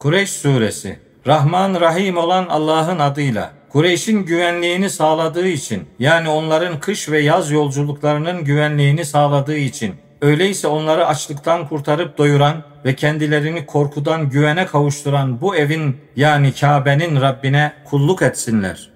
Kureyş Suresi Rahman Rahim olan Allah'ın adıyla Kureyş'in güvenliğini sağladığı için yani onların kış ve yaz yolculuklarının güvenliğini sağladığı için öyleyse onları açlıktan kurtarıp doyuran ve kendilerini korkudan güvene kavuşturan bu evin yani Kabe'nin Rabbine kulluk etsinler.